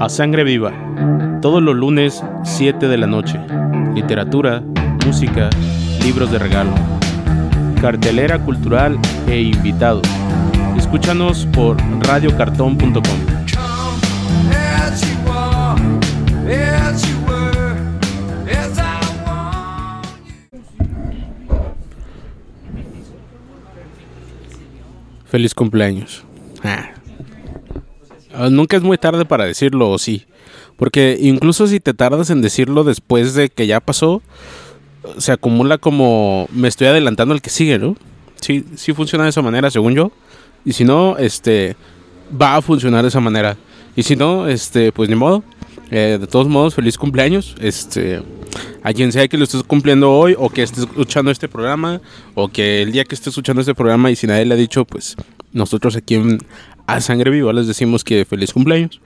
A Sangre Viva, todos los lunes 7 de la noche. Literatura, música, libros de regalo. Cartelera cultural e invitados. Escúchanos por radiocartón.com. Feliz cumpleaños. Ah. Ah, Nunca es muy tarde para decirlo, o sí. Porque incluso si te tardas en decirlo después de que ya pasó, se acumula como me estoy adelantando al que sigue, ¿no? Sí, sí funciona de esa manera, según yo. Y si no, este va a funcionar de esa manera. Y si no, este, pues ni modo. Eh, de todos modos, feliz cumpleaños. Este, a quien sea que lo estés cumpliendo hoy o que esté escuchando este programa o que el día que esté escuchando este programa y si nadie le ha dicho, pues nosotros aquí en A Sangre Viva les decimos que feliz cumpleaños.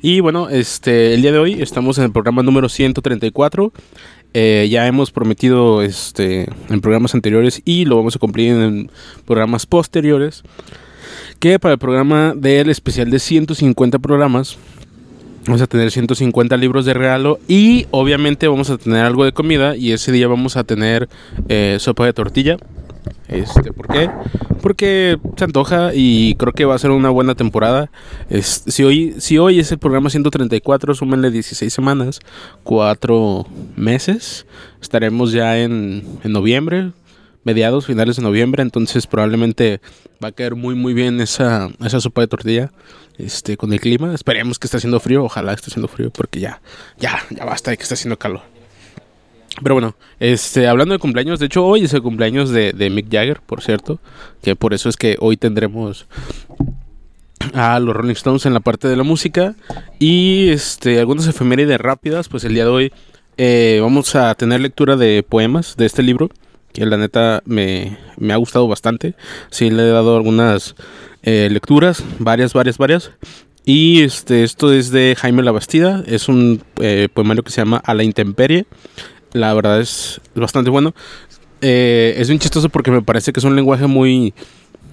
Y bueno, este, el día de hoy estamos en el programa número 134. Eh, ya hemos prometido este, en programas anteriores y lo vamos a cumplir en programas posteriores. Que para el programa del especial de 150 programas Vamos a tener 150 libros de regalo y obviamente vamos a tener algo de comida y ese día vamos a tener eh, sopa de tortilla. Este, ¿Por qué? Porque se antoja y creo que va a ser una buena temporada. Es- si, hoy, si hoy es el programa 134, súmenle 16 semanas, 4 meses. Estaremos ya en, en noviembre, mediados, finales de noviembre. Entonces probablemente va a caer muy muy bien esa, esa sopa de tortilla este, con el clima. Esperemos que esté haciendo frío. Ojalá esté haciendo frío porque ya, ya, ya basta de que esté haciendo calor. Pero bueno, este, hablando de cumpleaños, de hecho hoy es el cumpleaños de, de Mick Jagger, por cierto, que por eso es que hoy tendremos a los Rolling Stones en la parte de la música y este, algunas efemérides rápidas, pues el día de hoy eh, vamos a tener lectura de poemas de este libro, que la neta me, me ha gustado bastante, sí le he dado algunas eh, lecturas, varias, varias, varias. Y este, esto es de Jaime Labastida, es un eh, poemario que se llama A la intemperie. La verdad es bastante bueno. Eh, es bien chistoso porque me parece que es un lenguaje muy,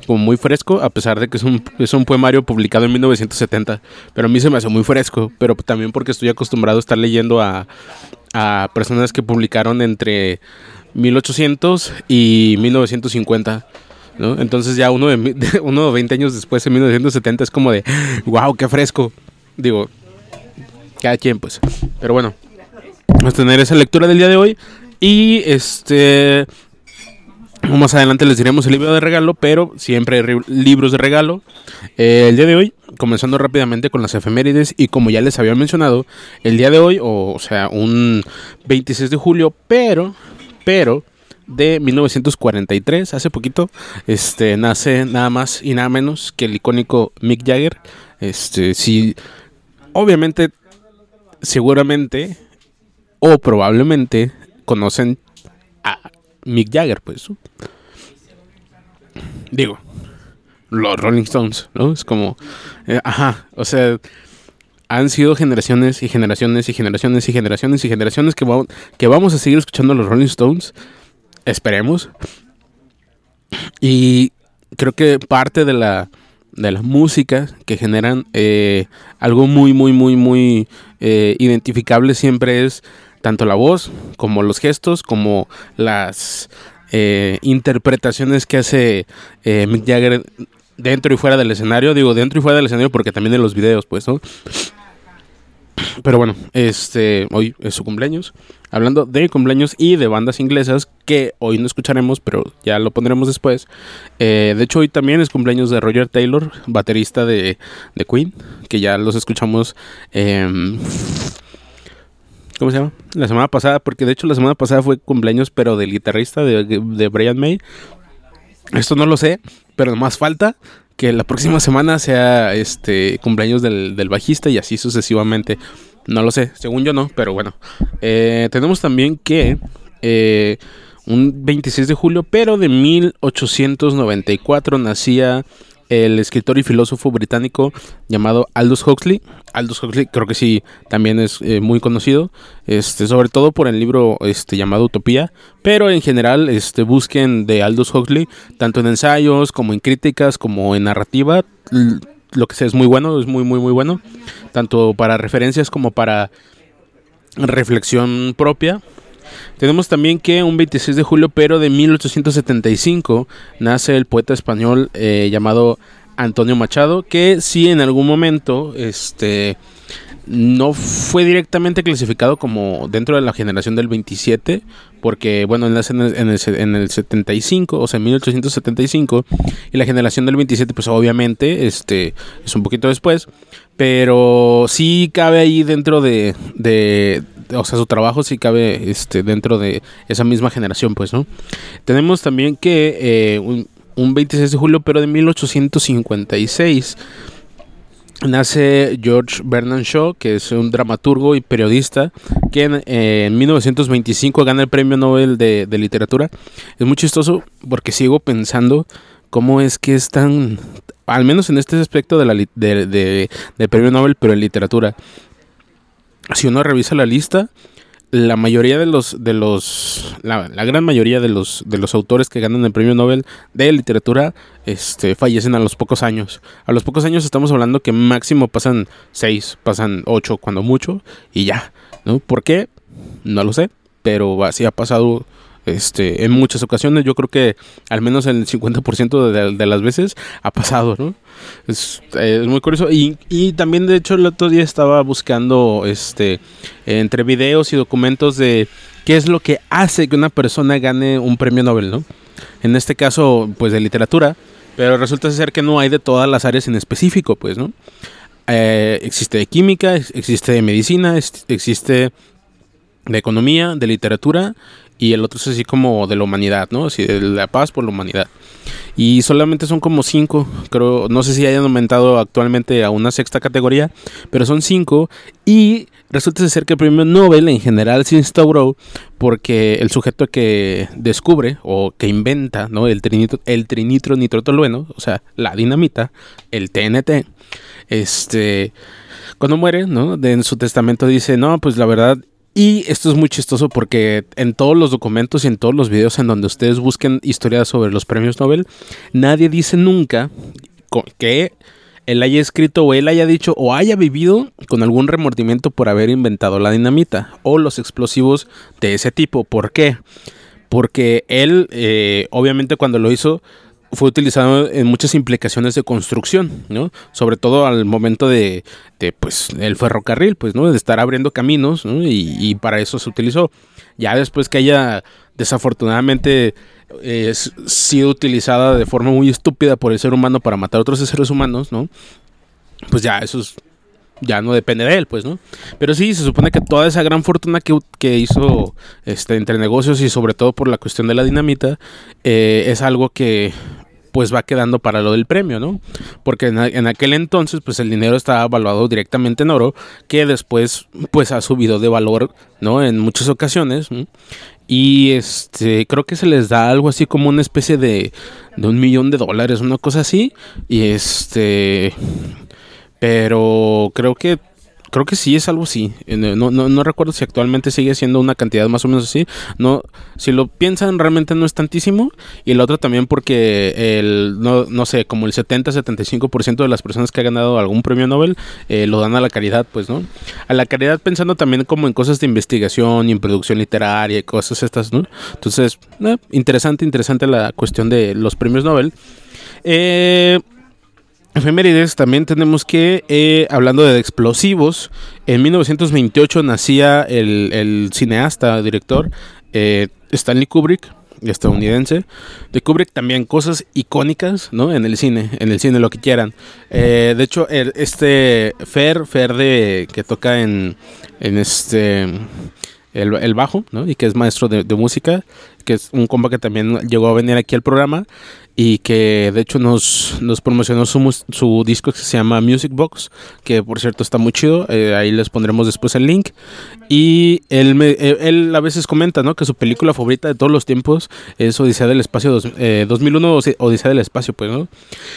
como muy fresco, a pesar de que es un, es un poemario publicado en 1970. Pero a mí se me hace muy fresco, pero también porque estoy acostumbrado a estar leyendo a, a personas que publicaron entre 1800 y 1950. ¿no? Entonces ya uno de, de- uno de 20 años después, en 1970, es como de, wow, qué fresco. Digo, cada quien pues. Pero bueno, a tener esa lectura del día de hoy. Y este... Más adelante les diremos el libro de regalo, pero siempre hay libros de regalo. Eh, el día de hoy, comenzando rápidamente con las efemérides, y como ya les había mencionado, el día de hoy, o, o sea, un 26 de julio, pero, pero, de 1943, hace poquito, este, nace nada más y nada menos que el icónico Mick Jagger. Este, sí, obviamente, seguramente, o probablemente, conocen a Mick Jagger, pues. Digo, los Rolling Stones, ¿no? Es como, eh, ajá, o sea, han sido generaciones y generaciones y generaciones y generaciones y generaciones que, va- que vamos a seguir escuchando a los Rolling Stones, esperemos. Y creo que parte de la, de la música que generan eh, algo muy, muy, muy, muy eh, identificable siempre es tanto la voz como los gestos, como las eh, interpretaciones que hace eh, Mick Jagger dentro y fuera del escenario. Digo dentro y fuera del escenario porque también en los videos, pues, ¿no? Pero bueno, este, hoy es su cumpleaños. Hablando de cumpleaños y de bandas inglesas que hoy no escucharemos, pero ya lo pondremos después. Eh, de hecho, hoy también es cumpleaños de Roger Taylor, baterista de, de Queen, que ya los escuchamos. em, ¿Cómo se llama? La semana pasada, porque de hecho la semana pasada fue cumpleaños, pero del guitarrista de, de Brian May. Esto no lo sé, pero más falta que la próxima semana sea este cumpleaños del, del bajista y así sucesivamente. No lo sé, según yo no, pero bueno. Eh, tenemos también que eh, un 26 de julio, pero de 1894 nacía el escritor y filósofo británico llamado Aldous Huxley. Aldous Huxley creo que sí también es eh, muy conocido, este, sobre todo por el libro este, llamado Utopía, pero en general este, busquen de Aldous Huxley, tanto en ensayos como en críticas como en narrativa. Lo que sé es muy bueno, es muy, muy, muy bueno, tanto para referencias como para reflexión propia. Tenemos también que un 26 de julio, pero de 1875, nace el poeta español eh, llamado Antonio Machado, que sí en algún momento este, no fue directamente clasificado como dentro de la generación del 27, porque bueno, nace en el, en, el, en el 75, o sea, en 1875, y la generación del 27, pues obviamente este, es un poquito después, pero sí cabe ahí dentro de, de o sea, su trabajo sí cabe este, dentro de esa misma generación, pues, ¿no? Tenemos también que eh, un, un 26 de julio, pero de 1856 nace George Bernard Shaw, que es un dramaturgo y periodista, que en, 1925 gana el Premio Nobel de, Literatura. Es muy chistoso porque sigo pensando cómo es que es tan, al menos en este aspecto de de, Premio Nobel, pero en literatura. Si uno revisa la lista, la mayoría de los de los la, gran mayoría de los de los autores que ganan el premio Nobel de literatura este fallecen a los pocos años. A los pocos años estamos hablando que máximo pasan seis pasan ocho cuando mucho y ya no por qué no lo sé pero así ha pasado este, en muchas ocasiones, yo creo que al menos el 50% de, de, las veces ha pasado, ¿no? Es, muy curioso. Y, y, también, de hecho, el otro día estaba buscando este, entre videos y documentos de qué es lo que hace que una persona gane un premio Nobel, ¿no? En este caso, pues de literatura, pero resulta ser que no hay de todas las áreas en específico, pues, ¿no? Eh, existe de química, existe de medicina, existe de economía, de literatura y el otro es así como de la humanidad, ¿no? Así de la paz por la humanidad. Y solamente son como cinco, creo, no sé si hayan aumentado actualmente a una sexta categoría, pero son cinco y resulta ser que el premio Nobel en general se instauró porque el sujeto que descubre o que inventa, ¿no? El trinitro, el trinitro nitrotolueno, o sea, la dinamita, el TNT, este cuando muere, ¿no? en su testamento dice, no, pues la verdad y esto es muy chistoso porque en todos los documentos y en todos los videos en donde ustedes busquen historias sobre los premios Nobel, nadie dice nunca que él haya escrito o él haya dicho o haya vivido con algún remordimiento por haber inventado la dinamita o los explosivos de ese tipo. ¿Por qué? Porque él, eh, obviamente cuando lo hizo, fue utilizado en muchas implicaciones de construcción, ¿no? Sobre todo al momento de, de pues, el ferrocarril, pues, ¿no? De estar abriendo caminos, ¿no? y, para eso se utilizó. Ya después que haya desafortunadamente sido utilizada de forma muy estúpida por el ser humano para matar a otros seres humanos, ¿no? Pues ya eso ya no depende de él, pues, ¿no? Pero sí, se supone que toda esa gran fortuna que, que hizo este, entre negocios y sobre todo por la cuestión de la dinamita, eh, es algo que pues va quedando para lo del premio, ¿no? Porque en, aquel entonces, pues el dinero estaba evaluado directamente en oro, que después, pues ha subido de valor, ¿no? En muchas ocasiones. Y este, creo que se les da algo así como una especie de, de un millón de dólares, una cosa así. Y este, pero creo que Creo que sí es algo así. Eh, no, no, no, recuerdo si actualmente sigue siendo una cantidad más o menos así. No, si lo piensan, realmente no es tantísimo. Y el otro también porque el, no, no sé, como el 70-75% de las personas que han ganado algún premio Nobel eh, lo dan a la caridad, pues, ¿no? A la caridad pensando también como en cosas de investigación y en producción literaria y cosas estas, ¿no? Entonces, eh, interesante, interesante la cuestión de los premios Nobel. Eh efemérides también tenemos que, eh, hablando de explosivos, en 1928 nacía el, cineasta, director eh, Stanley Kubrick, estadounidense. De Kubrick también cosas icónicas, ¿no? En el cine, en el cine, lo que quieran. Eh, de hecho, este Fer, Fer de, que toca en, en este... El, bajo, ¿no? Y que es maestro de, de, música, que es un compa que también llegó a venir aquí al programa y que de hecho nos, nos promocionó su, su, disco que se llama Music Box, que por cierto está muy chido, eh, ahí les pondremos después el link. Y él, me, eh, él a veces comenta ¿no? que su película favorita de todos los tiempos es Odisea del Espacio, dos, 2001 eh, Odisea del Espacio, pues, ¿no?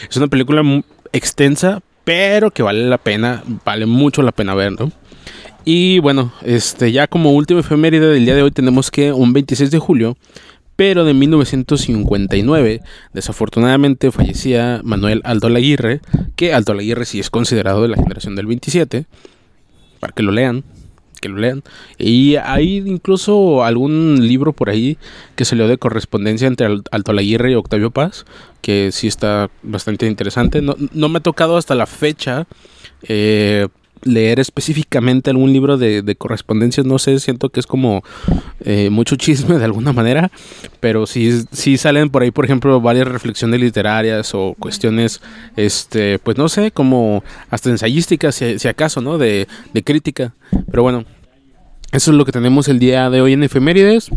Es una película extensa, pero que vale la pena, vale mucho la pena ver, ¿no? Y bueno, este ya como última efeméride del día de hoy tenemos que un 26 de julio pero de 1959 desafortunadamente fallecía Manuel Aldo Laguirre, que Aldo Laguirre sí es considerado de la generación del 27, para que lo lean, que lo lean. Y hay incluso algún libro por ahí que se leo de correspondencia entre Aldo Laguirre y Octavio Paz, que sí está bastante interesante. No, no me ha tocado hasta la fecha. Eh, leer específicamente algún libro de, de correspondencias, no sé, siento que es como eh, mucho chisme de alguna manera, pero sí, sí salen por ahí, por ejemplo, varias reflexiones literarias o cuestiones, este, pues no sé, como hasta ensayísticas, si, acaso, ¿no? De, de crítica. Pero bueno, eso es lo que tenemos el día de hoy en Efemérides.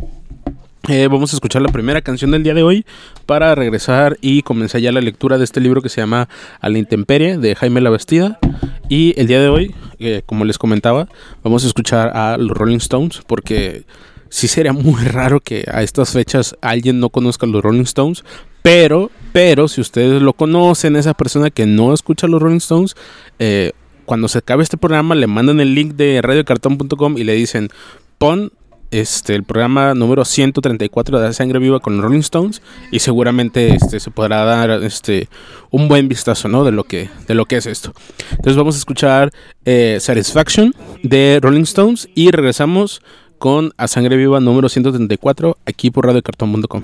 Eh, vamos a escuchar la primera canción del día de hoy para regresar y comenzar ya la lectura de este libro que se llama A la intemperie de Jaime La Bastida. Y el día de hoy, eh, como les comentaba, vamos a escuchar a los Rolling Stones porque sí sería muy raro que a estas fechas alguien no conozca a los Rolling Stones. Pero, pero, si ustedes lo conocen, esa persona que no escucha a los Rolling Stones, eh, cuando se acabe este programa le mandan el link de radiocartón.com y le dicen, pon este, el programa número 134 de Sangre Viva con Rolling Stones y seguramente este, se podrá dar este, un buen vistazo ¿no? de, lo que, de lo que es esto. Entonces vamos a escuchar eh, Satisfaction de Rolling Stones y regresamos con A Sangre Viva número 134 aquí por radiocartón.com.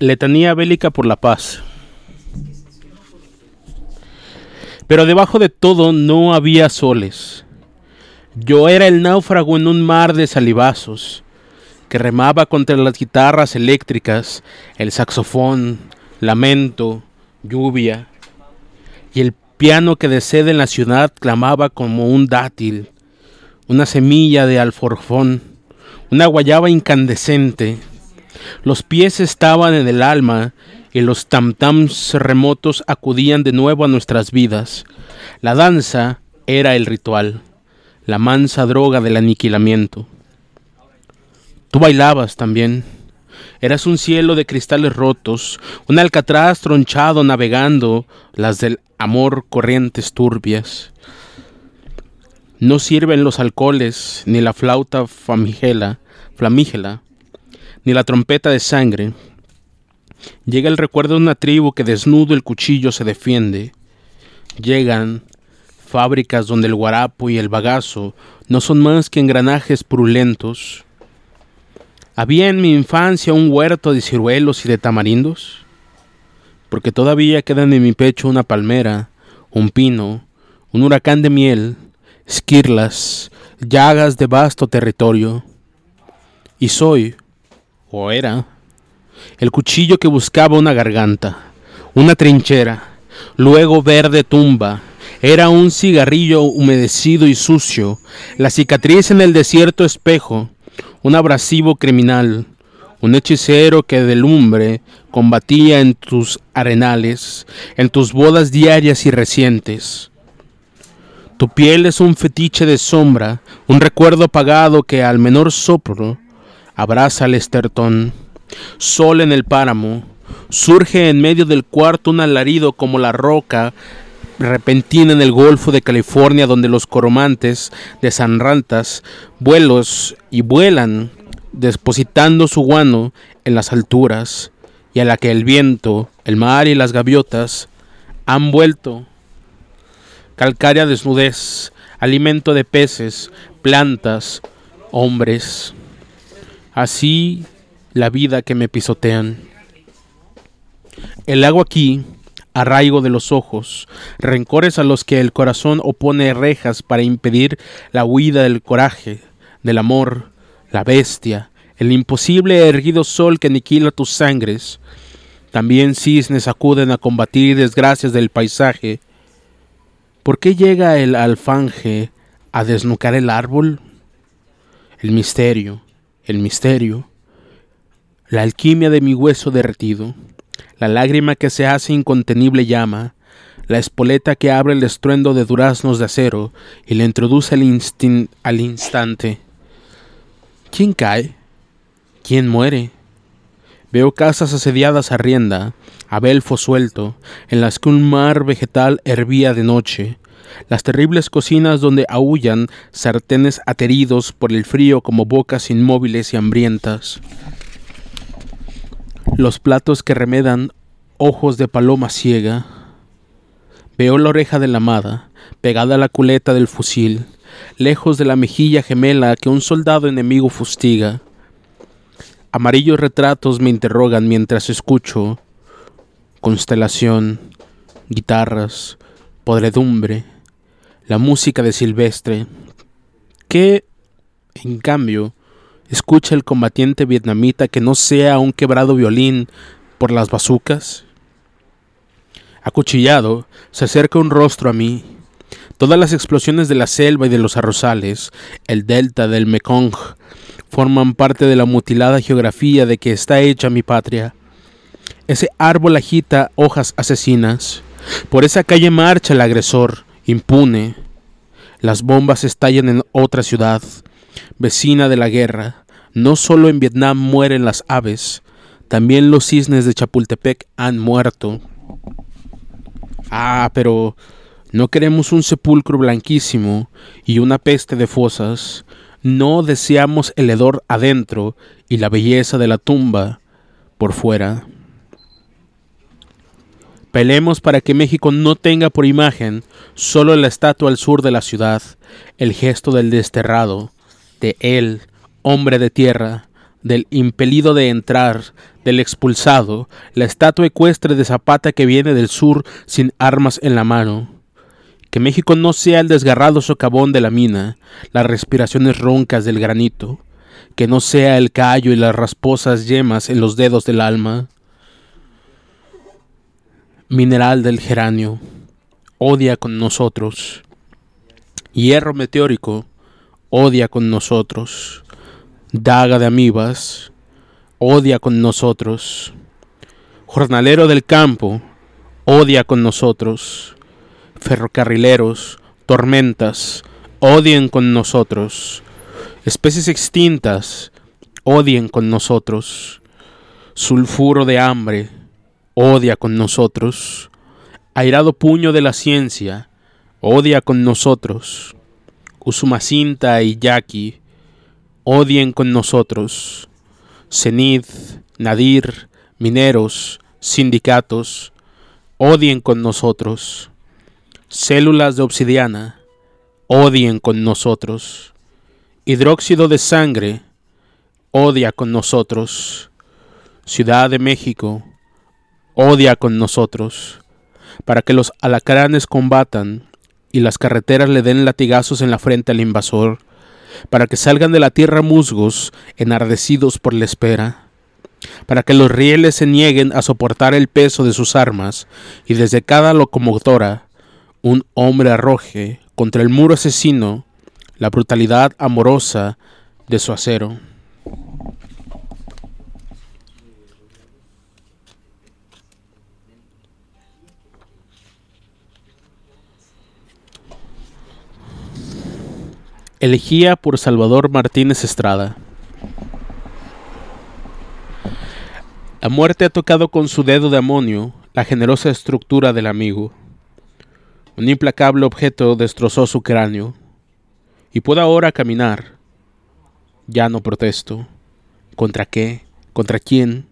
Letanía bélica por la paz. Pero debajo de todo no había soles. Yo era el náufrago en un mar de salivazos, que remaba contra las guitarras eléctricas, el saxofón, lamento, lluvia, y el piano que de sed en la ciudad clamaba como un dátil, una semilla de alforfón, una guayaba incandescente. Los pies estaban en el alma y los tam-tams remotos acudían de nuevo a nuestras vidas. La danza era el ritual, la mansa droga del aniquilamiento. Tú bailabas también. Eras un cielo de cristales rotos, un alcatraz tronchado navegando las del amor corrientes turbias. No sirven los alcoholes, ni la flauta famigela, flamígela, ni la trompeta de sangre. Llega el recuerdo de una tribu que desnudo el cuchillo se defiende. Llegan fábricas donde el guarapo y el bagazo no son más que engranajes purulentos. Había en mi infancia un huerto de ciruelos y de tamarindos, porque todavía quedan en mi pecho una palmera, un pino, un huracán de miel, esquirlas, llagas de vasto territorio. Y soy, o era, el cuchillo que buscaba una garganta, una trinchera, luego verde tumba, era un cigarrillo humedecido y sucio, la cicatriz en el desierto espejo, un abrasivo criminal, un hechicero que de lumbre combatía en tus arenales, en tus bodas diarias y recientes. Tu piel es un fetiche de sombra, un recuerdo apagado que al menor soplo abraza el estertón. Sol en el páramo, surge en medio del cuarto un alarido como la roca repentina en el Golfo de California donde los coromantes de San Rantas vuelos y vuelan depositando su guano en las alturas y a la que el viento, el mar y las gaviotas han vuelto calcárea desnudez, alimento de peces, plantas, hombres. Así la vida que me pisotean. El agua aquí arraigo de los ojos, rencores a los que el corazón opone rejas para impedir la huida del coraje, del amor, la bestia, el imposible erguido sol que aniquila tus sangres. También cisnes acuden a combatir desgracias del paisaje. ¿Por qué llega el alfanje a desnucar el árbol? El misterio, el misterio, la alquimia de mi hueso derretido la lágrima que se hace incontenible llama, la espoleta que abre el estruendo de duraznos de acero y le introduce al, al instante. ¿Quién cae? ¿Quién muere? Veo casas asediadas a rienda, a belfo suelto, en las que un mar vegetal hervía de noche, las terribles cocinas donde aullan sartenes ateridos por el frío como bocas inmóviles y hambrientas los platos que remedan ojos de paloma ciega. Veo la oreja de la amada, pegada a la culeta del fusil, lejos de la mejilla gemela que un soldado enemigo fustiga. Amarillos retratos me interrogan mientras escucho constelación, guitarras, podredumbre, la música de Silvestre, que, en cambio, escucha el combatiente vietnamita que no sea un quebrado violín por las bazucas? Acuchillado, se acerca un rostro a mí. Todas las explosiones de la selva y de los arrozales, el delta del Mekong, forman parte de la mutilada geografía de que está hecha mi patria. Ese árbol agita hojas asesinas. Por esa calle marcha el agresor, impune. Las bombas estallan en otra ciudad vecina de la guerra. No solo en Vietnam mueren las aves, también los cisnes de Chapultepec han muerto. Ah, pero no queremos un sepulcro blanquísimo y una peste de fosas. No deseamos el hedor adentro y la belleza de la tumba por fuera. Pelemos para que México no tenga por imagen solo la estatua al sur de la ciudad, el gesto del desterrado, de él, hombre de tierra, del impelido de entrar, del expulsado, la estatua ecuestre de Zapata que viene del sur sin armas en la mano. Que México no sea el desgarrado socavón de la mina, las respiraciones roncas del granito, que no sea el callo y las rasposas yemas en los dedos del alma. Mineral del geranio, odia con nosotros. Hierro meteórico, odia con nosotros. Daga de amibas, odia con nosotros. Jornalero del campo, odia con nosotros. Ferrocarrileros, tormentas, odien con nosotros. Especies extintas, odien con nosotros. Sulfuro de hambre, odia con nosotros. Airado puño de la ciencia, odia con nosotros. Usumacinta y Yaqui, odien con nosotros. Cenid, Nadir, mineros, sindicatos, odien con nosotros. Células de obsidiana, odien con nosotros. Hidróxido de sangre, odia con nosotros. Ciudad de México, odia con nosotros. Para que los alacranes combatan y las carreteras le den latigazos en la frente al invasor para que salgan de la tierra musgos enardecidos por la espera, para que los rieles se nieguen a soportar el peso de sus armas, y desde cada locomotora un hombre arroje contra el muro asesino la brutalidad amorosa de su acero. Elegía por Salvador Martínez Estrada. La muerte ha tocado con su dedo de amonio la generosa estructura del amigo. Un implacable objeto destrozó su cráneo. Y puedo ahora caminar. Ya no protesto. ¿Contra qué? ¿Contra quién?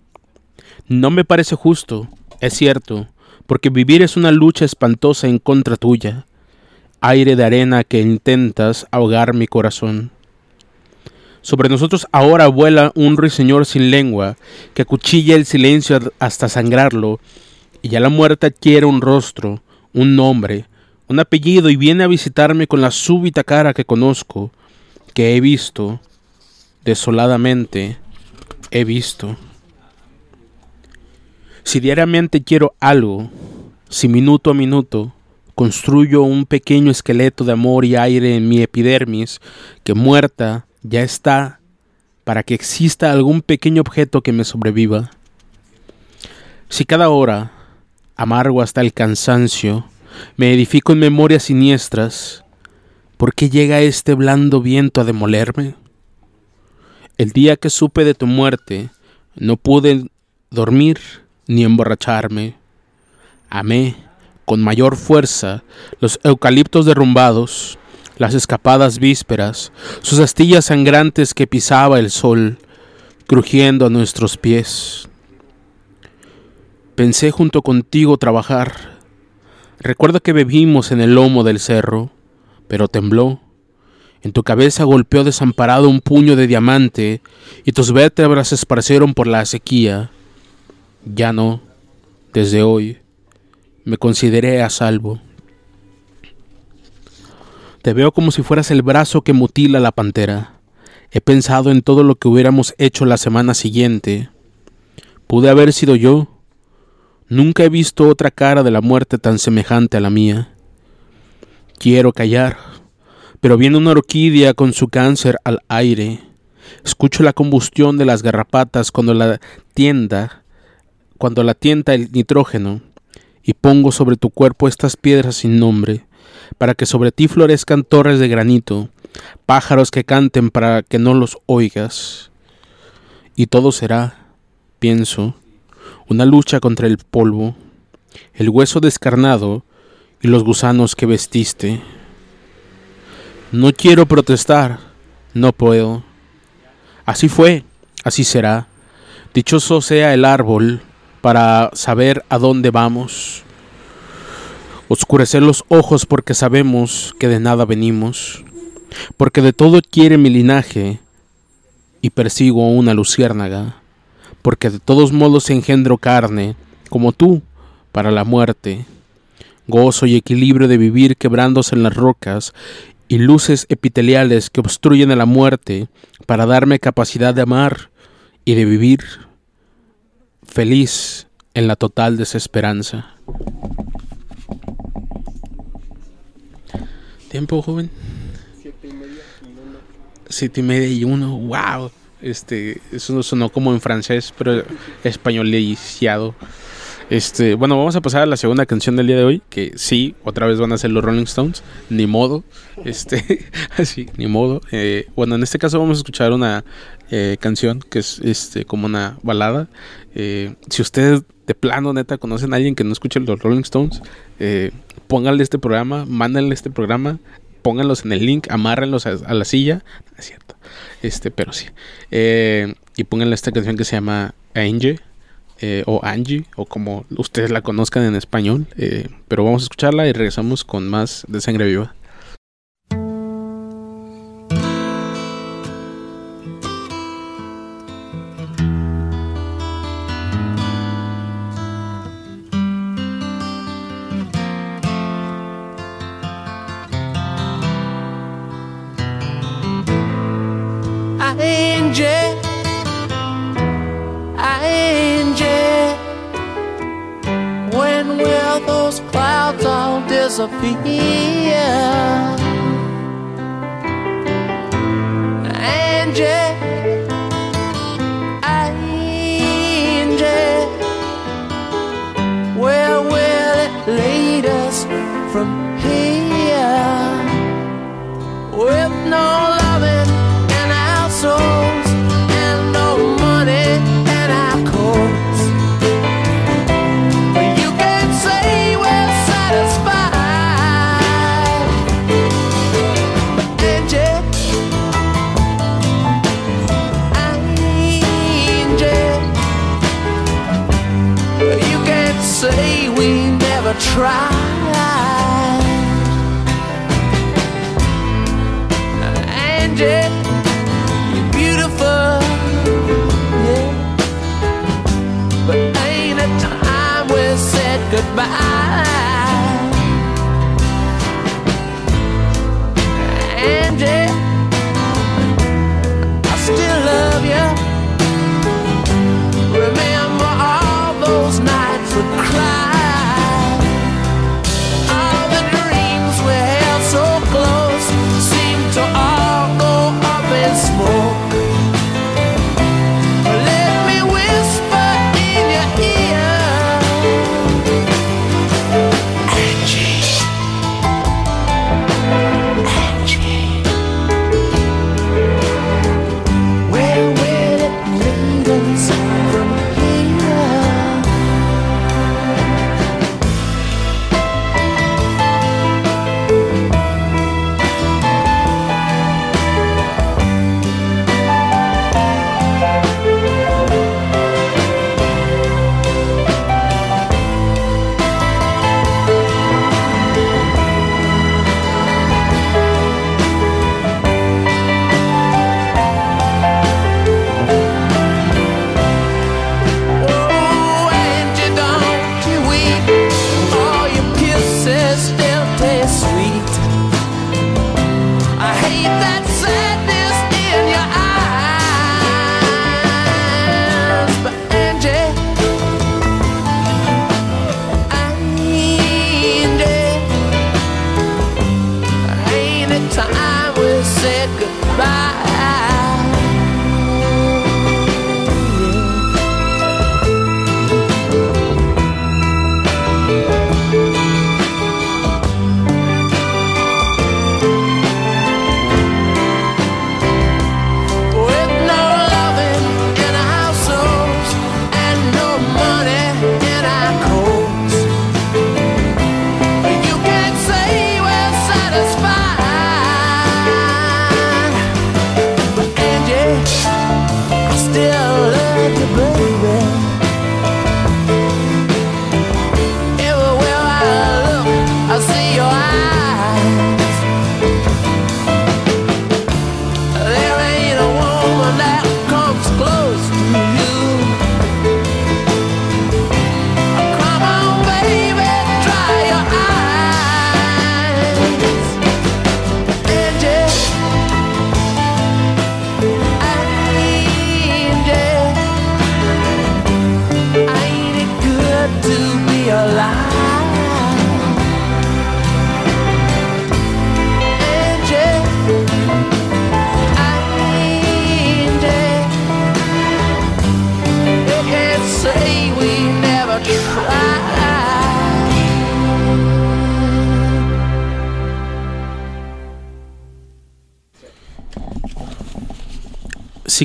No me parece justo, es cierto, porque vivir es una lucha espantosa en contra tuya aire de arena que intentas ahogar mi corazón. Sobre nosotros ahora vuela un ruiseñor sin lengua que cuchilla el silencio hasta sangrarlo, y ya la muerte adquiere un rostro, un nombre, un apellido y viene a visitarme con la súbita cara que conozco, que he visto, desoladamente he visto. Si diariamente quiero algo, si minuto a minuto, construyo un pequeño esqueleto de amor y aire en mi epidermis que muerta ya está para que exista algún pequeño objeto que me sobreviva. Si cada hora, amargo hasta el cansancio, me edifico en memorias siniestras, ¿por qué llega este blando viento a demolerme? El día que supe de tu muerte, no pude dormir ni emborracharme. Amé con mayor fuerza los eucaliptos derrumbados, las escapadas vísperas, sus astillas sangrantes que pisaba el sol, crujiendo a nuestros pies. Pensé junto contigo trabajar. Recuerdo que bebimos en el lomo del cerro, pero tembló. En tu cabeza golpeó desamparado un puño de diamante y tus vértebras se esparcieron por la sequía. Ya no, desde hoy me consideré a salvo. Te veo como si fueras el brazo que mutila la pantera. He pensado en todo lo que hubiéramos hecho la semana siguiente. Pude haber sido yo. Nunca he visto otra cara de la muerte tan semejante a la mía. Quiero callar, pero viene una orquídea con su cáncer al aire. Escucho la combustión de las garrapatas cuando la tienda, cuando la tienta el nitrógeno y pongo sobre tu cuerpo estas piedras sin nombre, para que sobre ti florezcan torres de granito, pájaros que canten para que no los oigas. Y todo será, pienso, una lucha contra el polvo, el hueso descarnado y los gusanos que vestiste. No quiero protestar, no puedo. Así fue, así será. Dichoso sea el árbol para saber a dónde vamos. Oscurecer los ojos porque sabemos que de nada venimos, porque de todo quiere mi linaje y persigo una luciérnaga, porque de todos modos engendro carne, como tú, para la muerte, gozo y equilibrio de vivir quebrándose en las rocas y luces epiteliales que obstruyen a la muerte para darme capacidad de amar y de vivir feliz en la total desesperanza. ¿Tiempo, joven? Siete y media y uno. Siete y media y uno, wow. Este, eso sonó como en francés, pero españolizado. Este, bueno, vamos a pasar a la segunda canción del día de hoy, que sí, otra vez van a ser los Rolling Stones, ni modo, este, así, ni modo. Eh, bueno, en este caso vamos a escuchar una eh, canción que es este como una balada. Eh, si ustedes de plano neta conocen a alguien que no escuche los Rolling Stones, pónganle este programa, mándenle este programa, pónganlos en el link, amárrenlos a, la silla, es cierto, este, pero sí, y pónganle esta canción que se llama Angel eh, o Angie, o como ustedes la conozcan en español. Eh, pero vamos a escucharla y regresamos con más de Sangre Viva.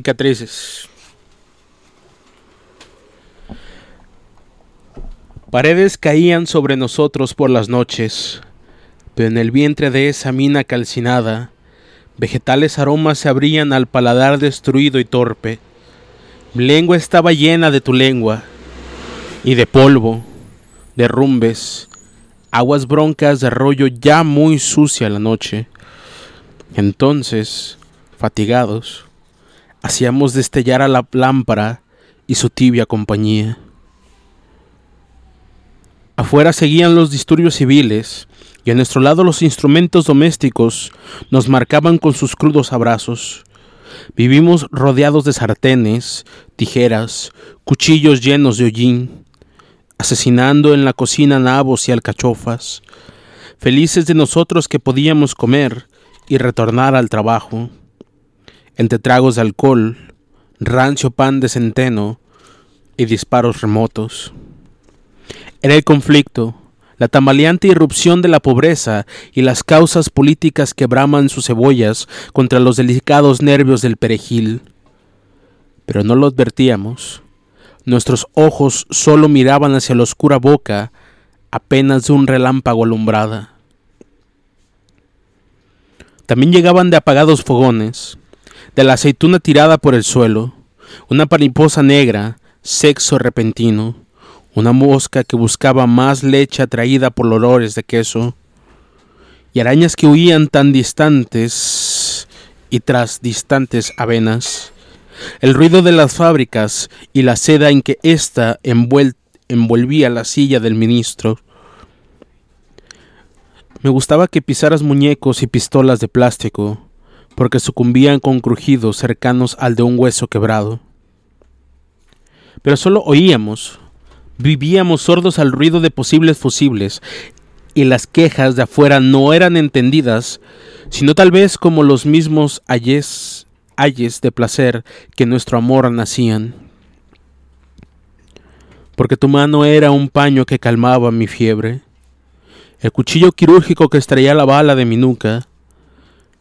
Cicatrices. Paredes caían sobre nosotros por las noches, pero en el vientre de esa mina calcinada, vegetales aromas se abrían al paladar destruido y torpe. Mi lengua estaba llena de tu lengua, y de polvo, de rumbes, aguas broncas de arroyo ya muy sucia la noche. Entonces, fatigados, hacíamos destellar a la lámpara y su tibia compañía. Afuera seguían los disturbios civiles y a nuestro lado los instrumentos domésticos nos marcaban con sus crudos abrazos. Vivimos rodeados de sartenes, tijeras, cuchillos llenos de hollín, asesinando en la cocina nabos y alcachofas, felices de nosotros que podíamos comer y retornar al trabajo entre tragos de alcohol, rancio pan de centeno y disparos remotos. Era el conflicto, la tambaleante irrupción de la pobreza y las causas políticas que braman sus cebollas contra los delicados nervios del perejil. Pero no lo advertíamos. Nuestros ojos solo miraban hacia la oscura boca apenas de un relámpago alumbrada. También llegaban de apagados fogones, de la aceituna tirada por el suelo, una mariposa negra, sexo repentino, una mosca que buscaba más leche atraída por olores de queso, y arañas que huían tan distantes y tras distantes avenas, el ruido de las fábricas y la seda en que ésta envolvía la silla del ministro. Me gustaba que pisaras muñecos y pistolas de plástico, porque sucumbían con crujidos cercanos al de un hueso quebrado. Pero solo oíamos, vivíamos sordos al ruido de posibles fusibles, y las quejas de afuera no eran entendidas, sino tal vez como los mismos ayes, ayes de placer que nuestro amor nacían. Porque tu mano era un paño que calmaba mi fiebre, el cuchillo quirúrgico que extraía la bala de mi nuca,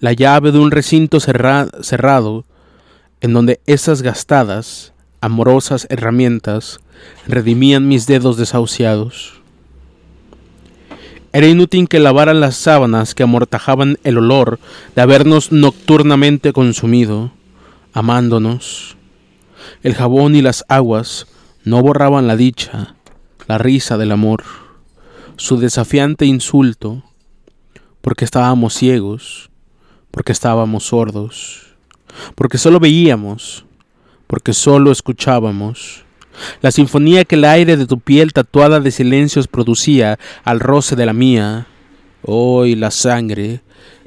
la llave de un recinto cerra- cerrado en donde esas gastadas, amorosas herramientas redimían mis dedos desahuciados. Era inútil que lavaran las sábanas que amortajaban el olor de habernos nocturnamente consumido, amándonos. El jabón y las aguas no borraban la dicha, la risa del amor, su desafiante insulto, porque estábamos ciegos, porque estábamos sordos, porque solo veíamos, porque solo escuchábamos. La sinfonía que el aire de tu piel tatuada de silencios producía al roce de la mía. Hoy la sangre,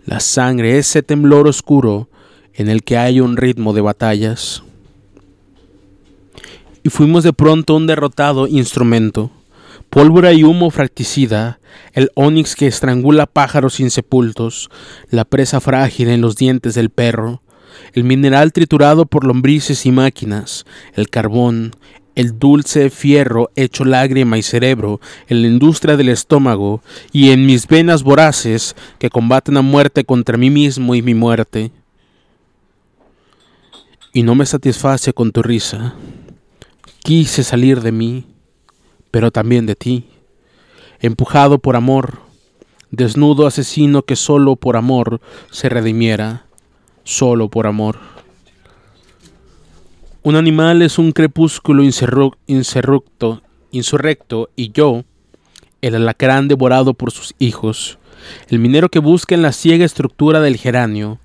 la sangre, ese temblor oscuro en el que hay un ritmo de batallas. Y fuimos de pronto un derrotado instrumento, pólvora y humo fracticida, el onix que estrangula pájaros insepultos, la presa frágil en los dientes del perro, el mineral triturado por lombrices y máquinas, el carbón, el dulce fierro hecho lágrima y cerebro en la industria del estómago y en mis venas voraces que combaten a muerte contra mí mismo y mi muerte. Y no me satisface con tu risa. Quise salir de mí, pero también de ti, empujado por amor, desnudo asesino que solo por amor se redimiera, solo por amor. Un animal es un crepúsculo insurrecto, insurrecto y yo, el alacrán devorado por sus hijos, el minero que busca en la ciega estructura del geranio,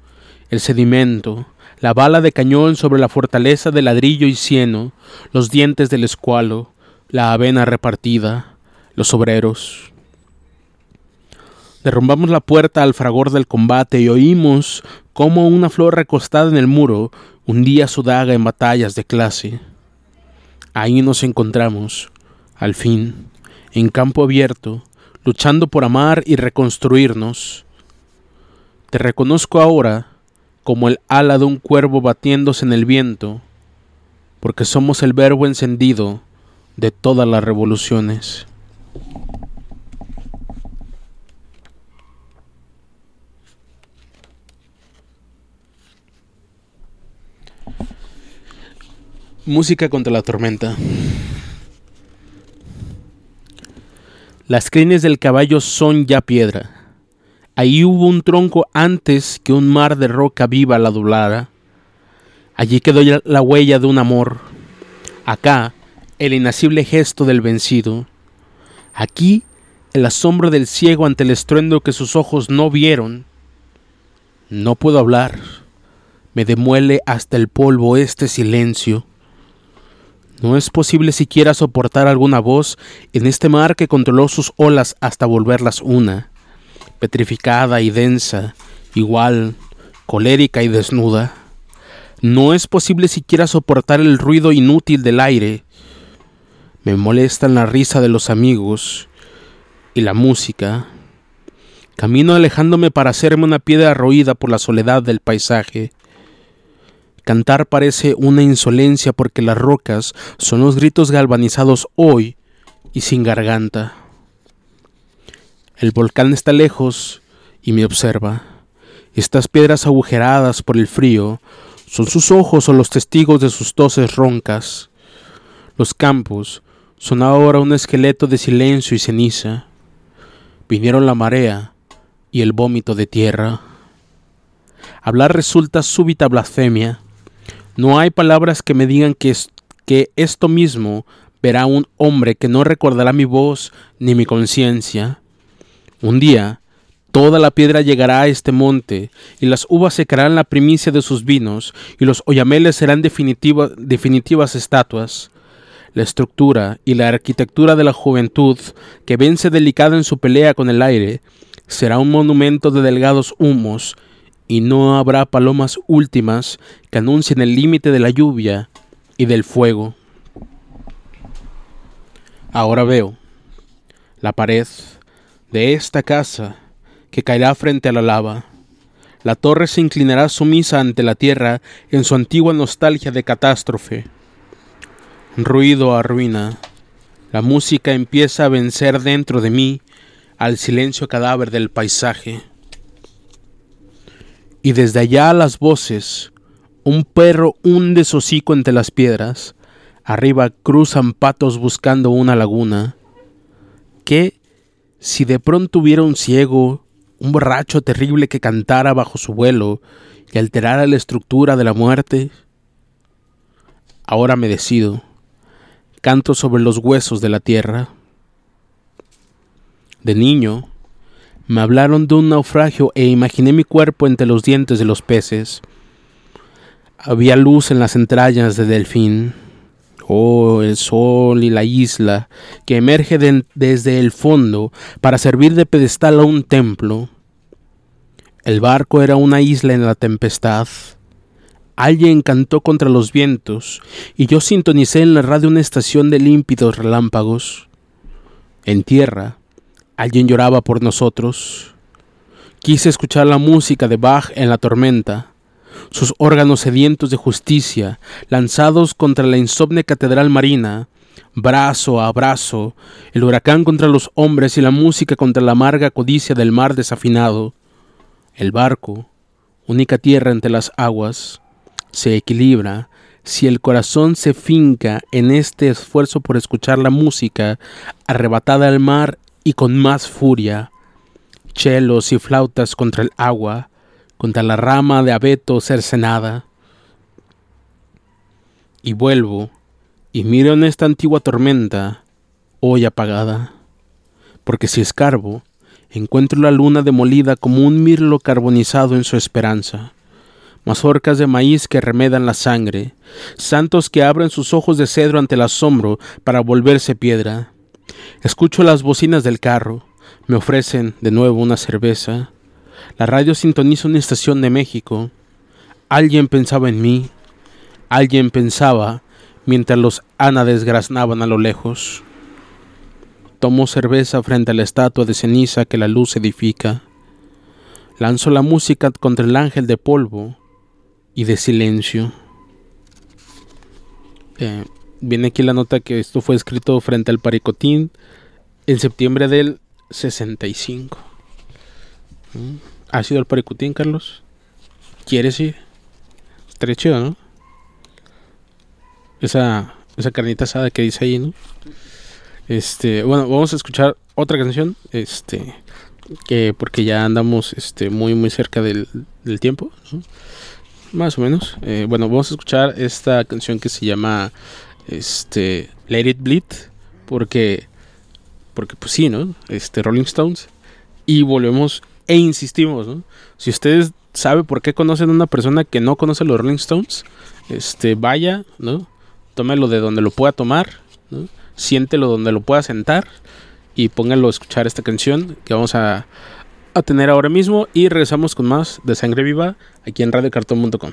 el sedimento, la bala de cañón sobre la fortaleza de ladrillo y cieno, los dientes del escualo, la avena repartida, los obreros. Derrumbamos la puerta al fragor del combate y oímos cómo una flor recostada en el muro hundía su daga en batallas de clase. Ahí nos encontramos, al fin, en campo abierto, luchando por amar y reconstruirnos. Te reconozco ahora como el ala de un cuervo batiéndose en el viento, porque somos el verbo encendido de todas las revoluciones. Música contra la tormenta. Las crines del caballo son ya piedra. Ahí hubo un tronco antes que un mar de roca viva la doblara. Allí quedó la huella de un amor. Acá, el inacible gesto del vencido. Aquí, el asombro del ciego ante el estruendo que sus ojos no vieron. No puedo hablar. Me demuele hasta el polvo este silencio. No es posible siquiera soportar alguna voz en este mar que controló sus olas hasta volverlas una, petrificada y densa, igual, colérica y desnuda. No es posible siquiera soportar el ruido inútil del aire. Me molestan la risa de los amigos y la música. Camino alejándome para hacerme una piedra roída por la soledad del paisaje. Cantar parece una insolencia porque las rocas son los gritos galvanizados hoy y sin garganta. El volcán está lejos y me observa. Estas piedras agujeradas por el frío son sus ojos o los testigos de sus toses roncas. Los campos son ahora un esqueleto de silencio y ceniza. Vinieron la marea y el vómito de tierra. Hablar resulta súbita blasfemia. No hay palabras que me digan que, que esto mismo verá un hombre que no recordará mi voz ni mi conciencia. Un día, toda la piedra llegará a este monte, y las uvas secarán la primicia de sus vinos, y los oyameles serán definitiva, definitivas estatuas. La estructura y la arquitectura de la juventud, que vence delicada en su pelea con el aire, será un monumento de delgados humos, y no habrá palomas últimas que anuncien el límite de la lluvia y del fuego. Ahora veo la pared de esta casa que caerá frente a la lava. La torre se inclinará sumisa ante la tierra en su antigua nostalgia de catástrofe. Ruido arruina. La música empieza a vencer dentro de mí al silencio cadáver del paisaje y desde allá las voces, un perro hunde su hocico entre las piedras, arriba cruzan patos buscando una laguna. ¿Qué si de pronto hubiera un ciego, un borracho terrible que cantara bajo su vuelo y alterara la estructura de la muerte? Ahora me decido. Canto sobre los huesos de la tierra. De niño, me hablaron de un naufragio e imaginé mi cuerpo entre los dientes de los peces. Había luz en las entrañas de Delfín. Oh, el sol y la isla que emerge desde el fondo para servir de pedestal a un templo. El barco era una isla en la tempestad. Alguien cantó contra los vientos y yo sintonicé en la radio una estación de límpidos relámpagos. En tierra, Alguien lloraba por nosotros. Quise escuchar la música de Bach en la tormenta, sus órganos sedientos de justicia, lanzados contra la insomne catedral marina, brazo a brazo, el huracán contra los hombres y la música contra la amarga codicia del mar desafinado. El barco, única tierra entre las aguas, se equilibra si el corazón se finca en este esfuerzo por escuchar la música arrebatada al mar y con más furia, chelos y flautas contra el agua, contra la rama de abeto cercenada. Y vuelvo y miro en esta antigua tormenta, hoy apagada, porque si escarbo, encuentro la luna demolida como un mirlo carbonizado en su esperanza, mazorcas de maíz que remedan la sangre, santos que abren sus ojos de cedro ante el asombro para volverse piedra, Escucho las bocinas del carro. Me ofrecen de nuevo una cerveza. La radio sintoniza una estación de México. Alguien pensaba en mí. Alguien pensaba mientras los ánades graznaban a lo lejos. Tomo cerveza frente a la estatua de ceniza que la luz edifica. Lanzo la música contra el ángel de polvo y de silencio. Eh, viene aquí la nota que esto fue escrito frente al Paricotín en septiembre del 65. Mm. ¿Has ido al Paricotín, Carlos? ¿Quieres ir? Estaría chido, ¿no? Esa, esa carnita asada que dice ahí, ¿no? Este, bueno, vamos a escuchar otra canción, este, que porque ya andamos, este, muy, muy cerca del, del tiempo, ¿no? Más o menos. Eh, bueno, vamos a escuchar esta canción que se llama, este, Let It Bleed, porque, porque pues sí, ¿no? Este, Rolling Stones, y volvemos e insistimos, ¿no? Si ustedes saben por qué conocen a una persona que no conoce los Rolling Stones, este, vaya, ¿no? Tómelo de donde lo pueda tomar, ¿no? Siéntelo donde lo pueda sentar y póngalo a escuchar esta canción que vamos a, a tener ahora mismo y regresamos con más de Sangre Viva aquí en radiocartón.com.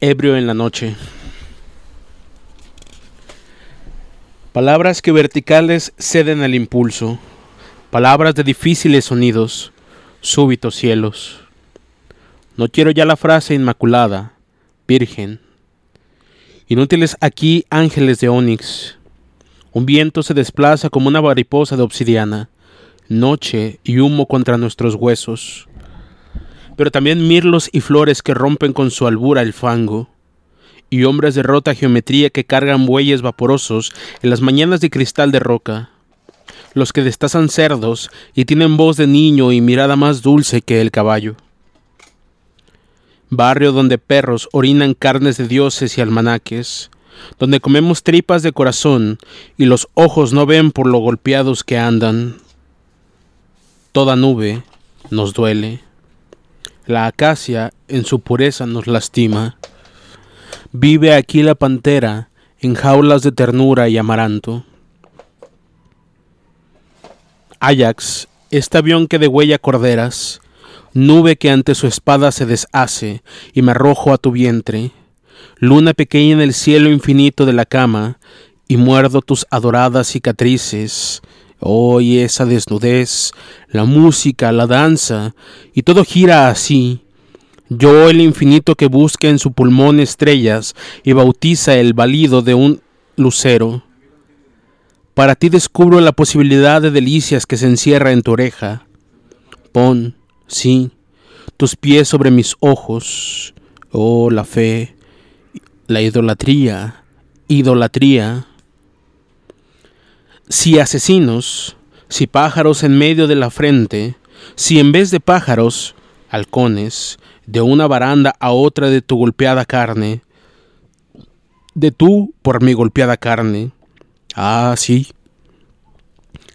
Ebrio en la noche. Palabras que verticales ceden al impulso, palabras de difíciles sonidos, súbitos cielos. No quiero ya la frase inmaculada, virgen. Inútiles aquí ángeles de onix. Un viento se desplaza como una mariposa de obsidiana, noche y humo contra nuestros huesos. Pero también mirlos y flores que rompen con su albura el fango y hombres de rota geometría que cargan bueyes vaporosos en las mañanas de cristal de roca, los que destazan cerdos y tienen voz de niño y mirada más dulce que el caballo. Barrio donde perros orinan carnes de dioses y almanaques, donde comemos tripas de corazón y los ojos no ven por lo golpeados que andan. Toda nube nos duele. La acacia en su pureza nos lastima. Vive aquí la pantera en jaulas de ternura y amaranto. Ajax, este avión que degüella corderas, nube que ante su espada se deshace y me arrojo a tu vientre, luna pequeña en el cielo infinito de la cama, y muerdo tus adoradas cicatrices. Hoy esa desnudez, la música, la danza, y todo gira así, yo el infinito que busca en su pulmón estrellas y bautiza el balido de un lucero. Para ti descubro la posibilidad de delicias que se encierra en tu oreja. Pon, sí, tus pies sobre mis ojos. Oh, la fe, la idolatría, idolatría. Si asesinos, si pájaros en medio de la frente, si en vez de pájaros, halcones, de una baranda a otra de tu golpeada carne, de tú por mi golpeada carne. Ah, sí.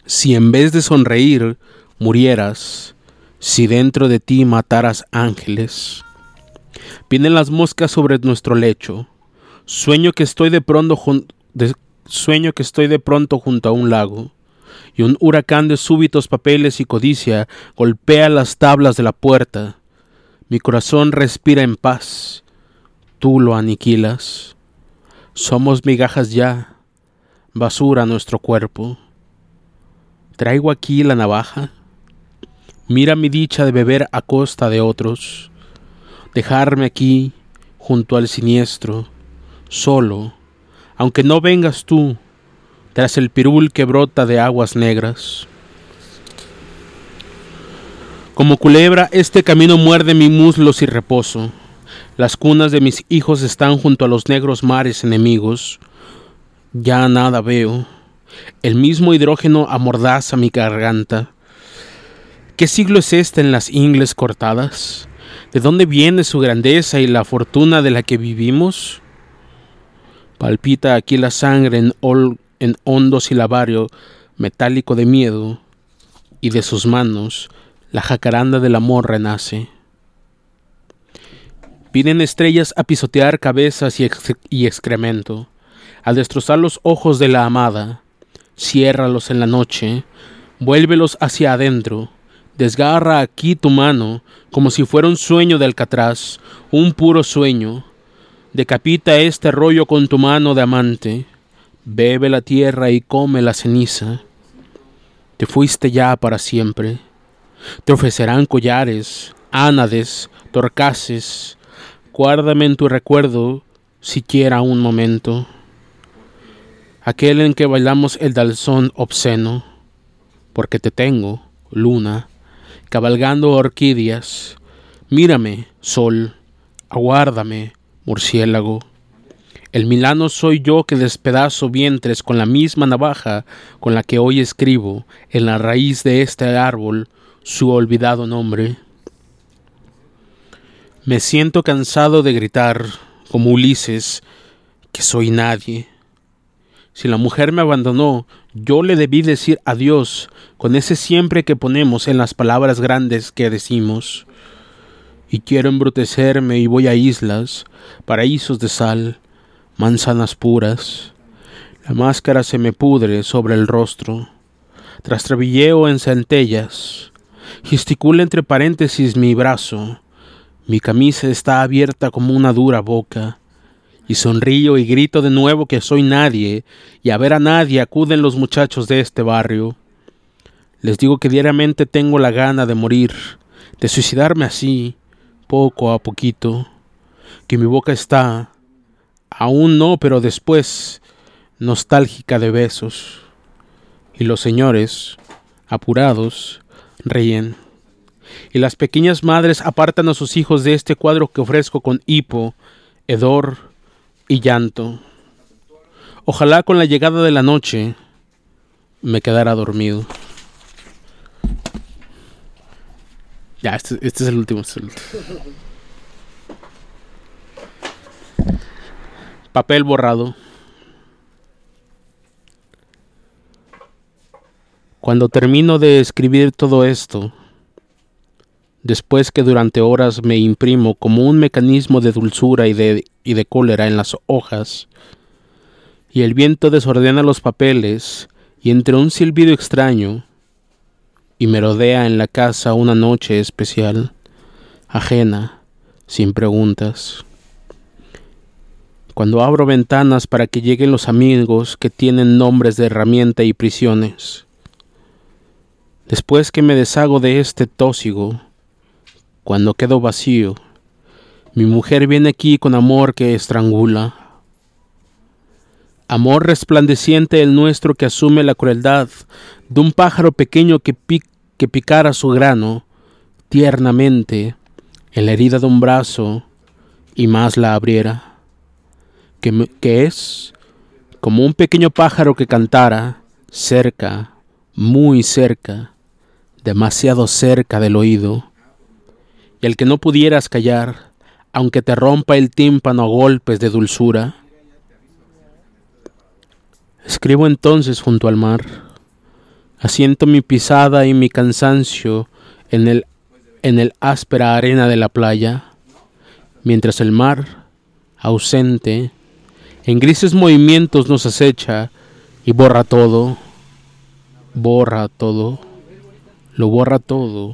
Si en vez de sonreír murieras, si dentro de ti mataras ángeles. Vienen las moscas sobre nuestro lecho. Sueño que estoy de pronto de, sueño que estoy de pronto junto a un lago y un huracán de súbitos papeles y codicia golpea las tablas de la puerta mi corazón respira en paz, tú lo aniquilas. Somos migajas ya, basura nuestro cuerpo. Traigo aquí la navaja. Mira mi dicha de beber a costa de otros, dejarme aquí junto al siniestro, solo, aunque no vengas tú, tras el pirul que brota de aguas negras. Como culebra, este camino muerde mi muslo sin reposo. Las cunas de mis hijos están junto a los negros mares enemigos. Ya nada veo. El mismo hidrógeno amordaza mi garganta. ¿Qué siglo es este en las ingles cortadas? ¿De dónde viene su grandeza y la fortuna de la que vivimos? Palpita aquí la sangre en, hondo silabario metálico de miedo, y de sus manos la jacaranda del amor renace. Vienen estrellas a pisotear cabezas y, y excremento, a destrozar los ojos de la amada. Ciérralos en la noche, vuélvelos hacia adentro, desgarra aquí tu mano como si fuera un sueño de Alcatraz, un puro sueño. Decapita este rollo con tu mano de amante, bebe la tierra y come la ceniza. Te fuiste ya para siempre. Te ofrecerán collares, ánades, torcaces. Guárdame en tu recuerdo siquiera un momento. Aquel en que bailamos el dalzón obsceno, porque te tengo, luna, cabalgando orquídeas. Mírame, sol, aguárdame, murciélago. El milano soy yo que despedazo vientres con la misma navaja con la que hoy escribo en la raíz de este árbol su olvidado nombre. Me siento cansado de gritar, como Ulises, que soy nadie. Si la mujer me abandonó, yo le debí decir adiós con ese siempre que ponemos en las palabras grandes que decimos. Y quiero embrutecerme y voy a islas, paraísos de sal, manzanas puras. La máscara se me pudre sobre el rostro. Trastrabilleo en centellas, gesticula entre paréntesis mi brazo, Mi camisa está abierta como una dura boca. Y sonrío y grito de nuevo que soy nadie, y a ver a nadie acuden los muchachos de este barrio. Les digo que diariamente tengo la gana de morir, de suicidarme así, poco a poquito, que mi boca está, aún no, pero después, nostálgica de besos. Y los señores, apurados, ríen. Y las pequeñas madres apartan a sus hijos de este cuadro que ofrezco con hipo, hedor y llanto. Ojalá con la llegada de la noche me quedara dormido. Ya, este, este es el último. este es el último. Papel borrado. Cuando termino de escribir todo esto, después que durante horas me imprimo como un mecanismo de dulzura y de, y de cólera en las hojas, y el viento desordena los papeles, y entre un silbido extraño, y merodea en la casa una noche especial, ajena, sin preguntas. Cuando abro ventanas para que lleguen los amigos que tienen nombres de herramienta y prisiones. Después que me deshago de este tósigo, cuando quedo vacío, mi mujer viene aquí con amor que estrangula. Amor resplandeciente el nuestro que asume la crueldad de un pájaro pequeño que, que picara su grano tiernamente en la herida de un brazo y más la abriera, que, que es como un pequeño pájaro que cantara cerca, muy cerca, demasiado cerca del oído, y al que no pudieras callar, aunque te rompa el tímpano a golpes de dulzura. Escribo entonces junto al mar, asiento mi pisada y mi cansancio en el, en el áspera arena de la playa, mientras el mar, ausente, en grises movimientos nos acecha y borra todo, borra todo, lo borra todo,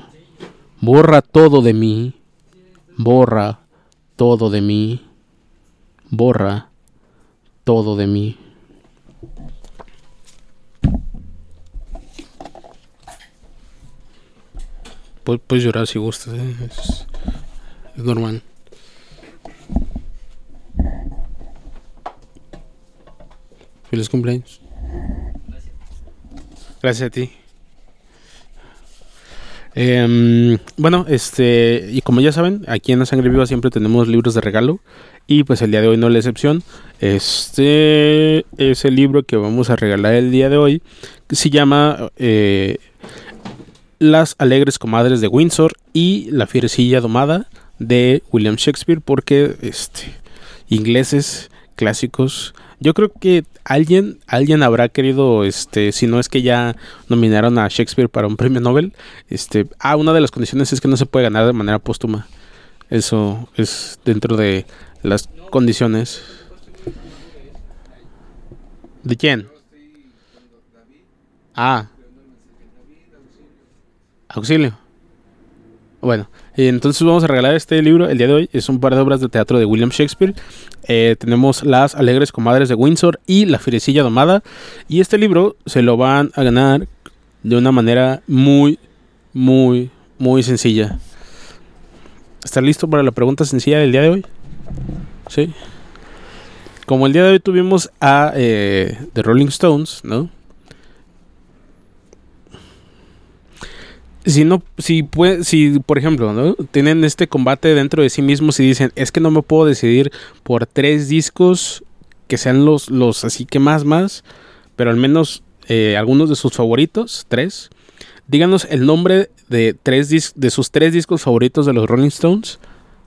borra todo de mí, borra todo de mí, borra todo de mí. Puedes llorar si gustas, ¿eh? es, es normal. Feliz cumpleaños. Gracias a ti. Em, bueno, este, y como ya saben, aquí en La Sangre Viva siempre tenemos libros de regalo. Y pues el día de hoy no es la excepción. Este es el libro que vamos a regalar el día de hoy. Que se llama eh, Las Alegres Comadres de Windsor y La Fierecilla Domada de William Shakespeare. Porque este, ingleses clásicos. Yo creo que alguien, alguien habrá querido, este, si no es que ya nominaron a Shakespeare para un premio Nobel. Este, ah, una de las condiciones es que no se puede ganar de manera póstuma. Eso es dentro de las condiciones. ¿De quién? Ah. Auxilio. Bueno, entonces vamos a regalar este libro el día de hoy. Es un par de obras de teatro de William Shakespeare. Eh, tenemos Las Alegres Comadres de Windsor y La Fierecilla Domada. Y este libro se lo van a ganar de una manera muy, muy, muy sencilla. ¿Está listo para la pregunta sencilla del día de hoy? Sí. Como el día de hoy tuvimos a eh, The Rolling Stones, ¿no? Si no, si puede, si por ejemplo, ¿no? Tienen este combate dentro de sí mismos y dicen, es que no me puedo decidir por tres discos que sean los, los así que más, más, pero al menos eh, algunos de sus favoritos, tres. Díganos el nombre de tres dis- de sus tres discos favoritos de los Rolling Stones.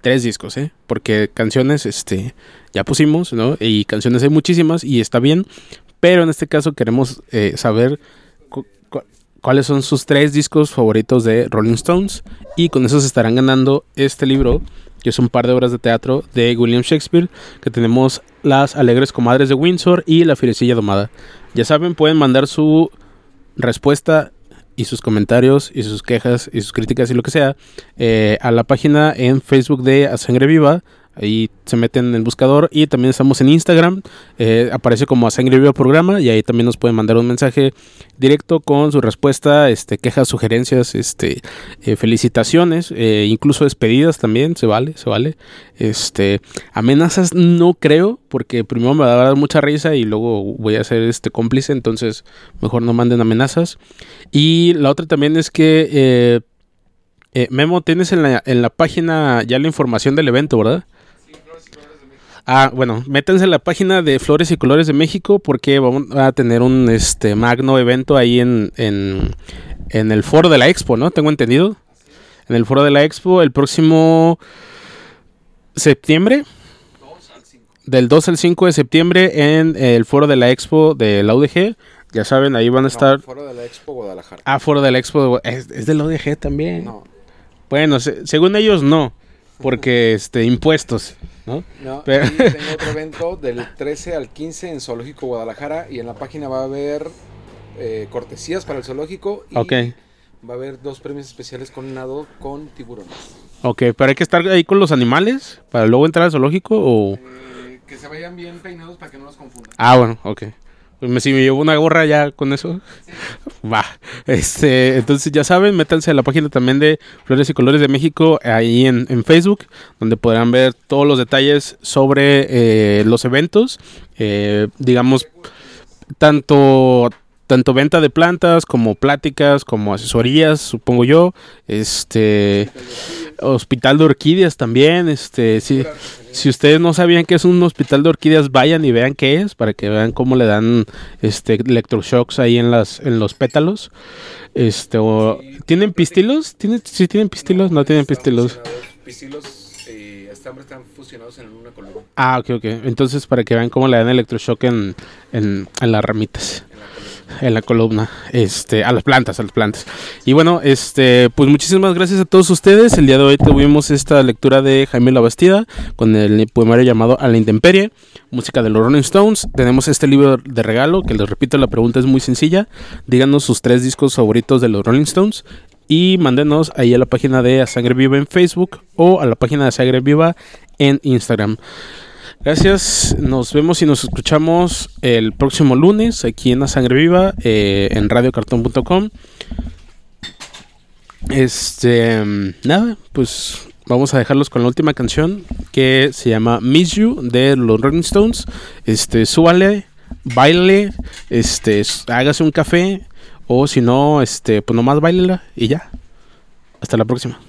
Tres discos, ¿eh? Porque canciones, este, ya pusimos, ¿no? Y canciones hay muchísimas y está bien. Pero en este caso queremos eh, saber cuáles son sus tres discos favoritos de Rolling Stones. Y con eso se estarán ganando este libro, que es un par de obras de teatro de William Shakespeare, que tenemos Las Alegres Comadres de Windsor y La Fierecilla Domada. Ya saben, pueden mandar su respuesta y sus comentarios y sus quejas y sus críticas y lo que sea eh, a la página en Facebook de A Sangre Viva. Ahí se meten en el buscador y también estamos en Instagram. eh, aparece como A Sangre Viva Programa y ahí también nos pueden mandar un mensaje directo con su respuesta, este, quejas, sugerencias, este, eh, felicitaciones, eh, incluso despedidas también, se vale, se vale. Este, amenazas no creo, porque primero me va a dar mucha risa y luego voy a ser este cómplice, entonces mejor no manden amenazas. Y la otra también es que Memo, tienes en la página ya la información del evento, ¿verdad? Ah, bueno, métanse en la página de Flores y Colores de México porque vamos a tener un este magno evento ahí en, en, en el foro de la expo, ¿no? Tengo entendido. En el foro de la expo el próximo septiembre. Del 2 al 5 de septiembre en el foro de la expo de la UDG. Ya saben, ahí van a estar... Foro de la Expo Guadalajara. Ah, foro de la expo. Es, es de la UDG también. No, Bueno, se- según ellos no. Porque este impuestos, ¿no? no. Pero- y tengo otro evento del 13 al 15 en Zoológico Guadalajara y en la página va a haber eh, cortesías para el zoológico y va a haber dos premios especiales con nado con tiburones. Ok, pero hay que estar ahí con los animales para luego entrar al zoológico o... Eh, que se vayan bien peinados para que no los confundan. Ah, bueno, ok. Si me llevo una gorra ya con eso, va. Este, entonces ya saben, métanse a la página también de Flores y Colores de México ahí en, en Facebook, donde podrán ver todos los detalles sobre eh, los eventos, eh, digamos, tanto tanto venta de plantas como pláticas como asesorías supongo yo este hospital de orquídeas también este sí si ustedes no sabían que es un hospital de orquídeas, vayan y vean qué es, para que vean cómo le dan este electroshocks ahí en las en los pétalos. Este o- ¿tienen pistilos? ¿Tienen sí tienen pistilos? No tienen pistilos. Pistilos y estambres están fusionados en una columna. Ah, ok, ok. Entonces para que vean cómo le dan electroshock en, en, en las ramitas. En la columna, este, a las plantas, a las plantas. Y bueno, este, pues muchísimas gracias a todos ustedes. El día de hoy tuvimos esta lectura de Jaime La Bastida con el poemario llamado A la Intemperie, música de los Rolling Stones. Tenemos este libro de regalo, que les repito, la pregunta es muy sencilla. Díganos sus tres discos favoritos de los Rolling Stones y mándenos ahí a la página de A Sangre Viva en Facebook o a la página de Sangre Viva en Instagram. Gracias, nos vemos y nos escuchamos el próximo lunes aquí en La Sangre Viva, eh, en radiocartón.com. Este, nada, pues vamos a dejarlos con la última canción que se llama Miss You de los Rolling Stones. Este, súbale, baile, este, hágase un café o si no, este, pues nomás bailela y ya. Hasta la próxima.